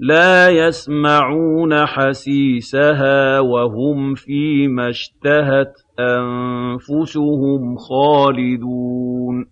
لَا يَسْمَعُونَ حَسِيسَهَا ۖ وَهُمْ فِي مَا اشْتَهَتْ أَنفُسُهُمْ خَالِدُونَ.